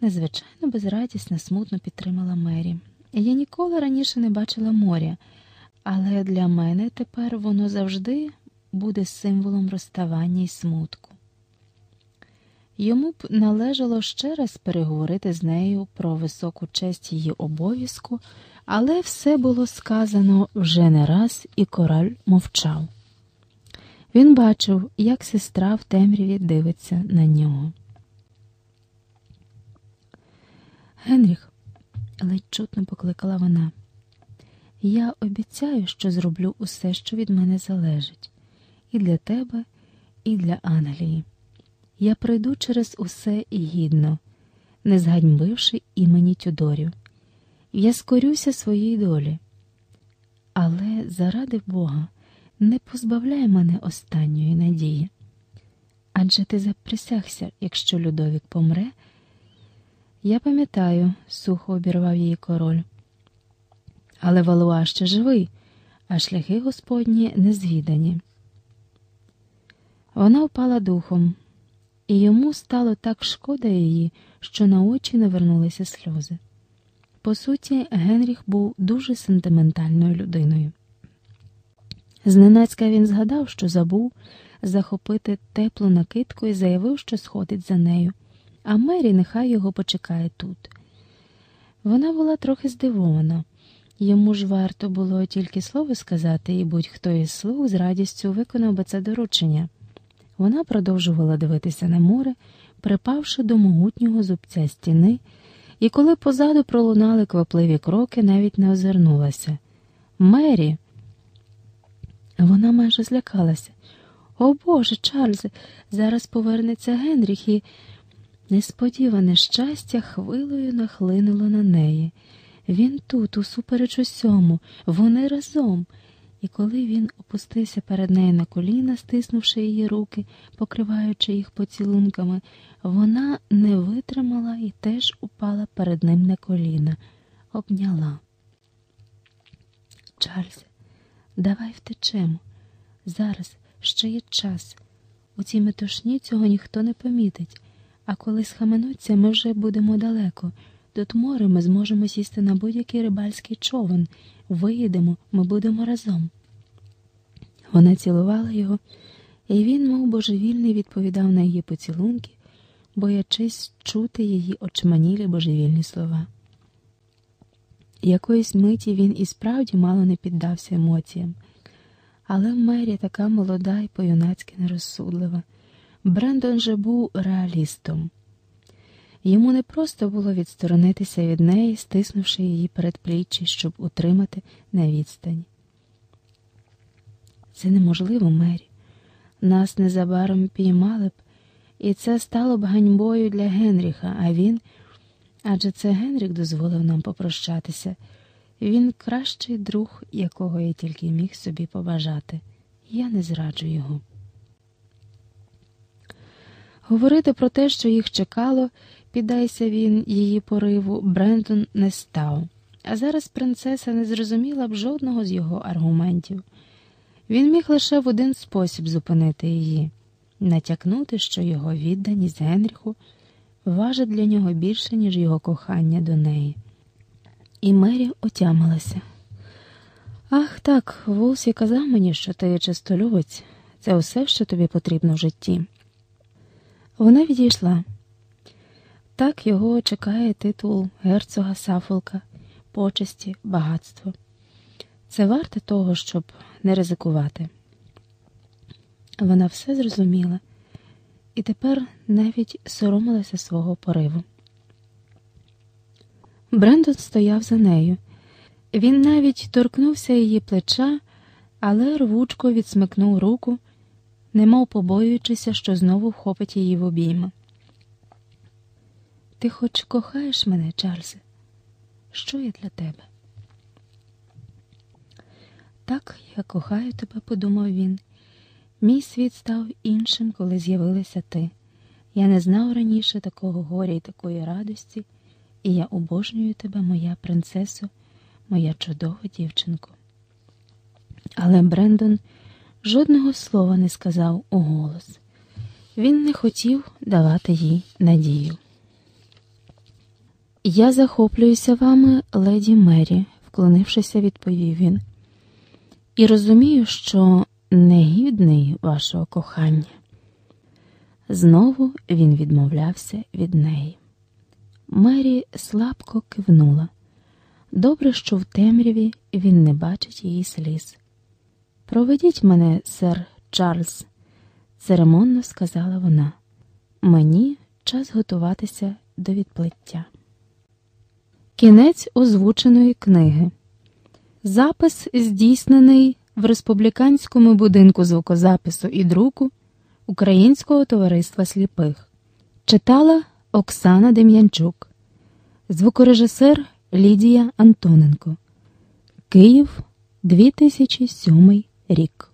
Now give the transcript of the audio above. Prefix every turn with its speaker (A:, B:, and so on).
A: Незвичайно безрадісна, смутно підтримала Мері. Я ніколи раніше не бачила моря, але для мене тепер воно завжди буде символом розставання і смутку. Йому б належало ще раз переговорити з нею про високу честь її обов'язку, але все було сказано вже не раз, і кораль мовчав. Він бачив, як сестра в темряві дивиться на нього. Генріх, ледь чутно покликала вона, я обіцяю, що зроблю усе, що від мене залежить, і для тебе, і для Англії. Я пройду через усе і гідно, не зганьбивши імені Тюдорів. Я скорюся своїй долі. Але заради Бога не позбавляй мене останньої надії. Адже ти заприсягся, якщо Людовік помре. Я пам'ятаю, сухо обірвав її король. Але Валуа ще живий, а шляхи Господні незвідані. Вона впала духом, і йому стало так шкода її, що на очі навернулися сльози. По суті, Генріх був дуже сентиментальною людиною. Зненацька він згадав, що забув захопити теплу накидку і заявив, що сходить за нею, а Мері нехай його почекає тут. Вона була трохи здивована. Йому ж варто було тільки слово сказати, і будь-хто із слуг з радістю виконав би це доручення. Вона продовжувала дивитися на море, припавши до могутнього зубця стіни, і коли позаду пролунали квапливі кроки, навіть не озирнулася. Мері. Вона майже злякалася. О Боже, Чарльзе, зараз повернеться Генріх, і несподіване щастя хвилею нахлинуло на неї. Він тут, усупереч усьому, вони разом. І коли він опустився перед нею на коліна, стиснувши її руки, покриваючи їх поцілунками, вона не витримала і теж упала перед ним на коліна, обняла. Чарльзе, давай втечемо. Зараз ще є час. У цій метушні цього ніхто не помітить, а коли схаменуться, ми вже будемо далеко. До море ми зможемо сісти на будь-який рибальський човен. Виїдемо, ми будемо разом. Вона цілувала його, і він, мов божевільний, відповідав на її поцілунки, боячись чути її очманілі божевільні слова. Якоїсь миті він і справді мало не піддався емоціям. Але Мері така молода і по-юнацьки нерозсудлива. Брендон же був реалістом. Йому не просто було відсторонитися від неї, стиснувши її передпліччя, щоб утримати на відстані. Це неможливо, Мері. Нас незабаром піймали б, і це стало б ганьбою для Генріха, а він адже це Генрік дозволив нам попрощатися. Він кращий друг, якого я тільки міг собі побажати. Я не зраджу його. Говорити про те, що їх чекало, піддайся він її пориву, Брендон не став. А зараз принцеса не зрозуміла б жодного з його аргументів. Він міг лише в один спосіб зупинити її, натякнути, що його відданість Генріху важить для нього більше, ніж його кохання до неї. І Мері отямилася. Ах так, Волсі казав мені, що ти чистолюбець, це усе, що тобі потрібно в житті. Вона відійшла. Так його чекає титул герцога Сафолка, почесті, багатство. Це варте того, щоб не ризикувати. Вона все зрозуміла і тепер навіть соромилася свого пориву. Брендон стояв за нею. Він навіть торкнувся її плеча, але рвучко відсмикнув руку, немов побоюючися, що знову вхопить її в обійма. Ти хоч кохаєш мене, Чарльзе? Що я для тебе? Так, я кохаю тебе, подумав він. Мій світ став іншим, коли з'явилася ти. Я не знав раніше такого горя і такої радості, і я обожнюю тебе, моя принцесо, моя чудова дівчинко. Але Брендон жодного слова не сказав у голос. Він не хотів давати їй надію. Я захоплююся вами, леді Мері, вклонившися, відповів він, і розумію, що негідний вашого кохання. Знову він відмовлявся від неї. Мері слабко кивнула. Добре, що в темряві він не бачить її сліз. Проведіть мене, сер Чарльз, церемонно сказала вона. Мені час готуватися до відплиття. Кінець озвученої книги. Запис здійснений в республіканському будинку звукозапису і друку Українського товариства сліпих. Читала Оксана Дем'янчук, звукорежисер Лідія Антоненко. Київ 2007 рік.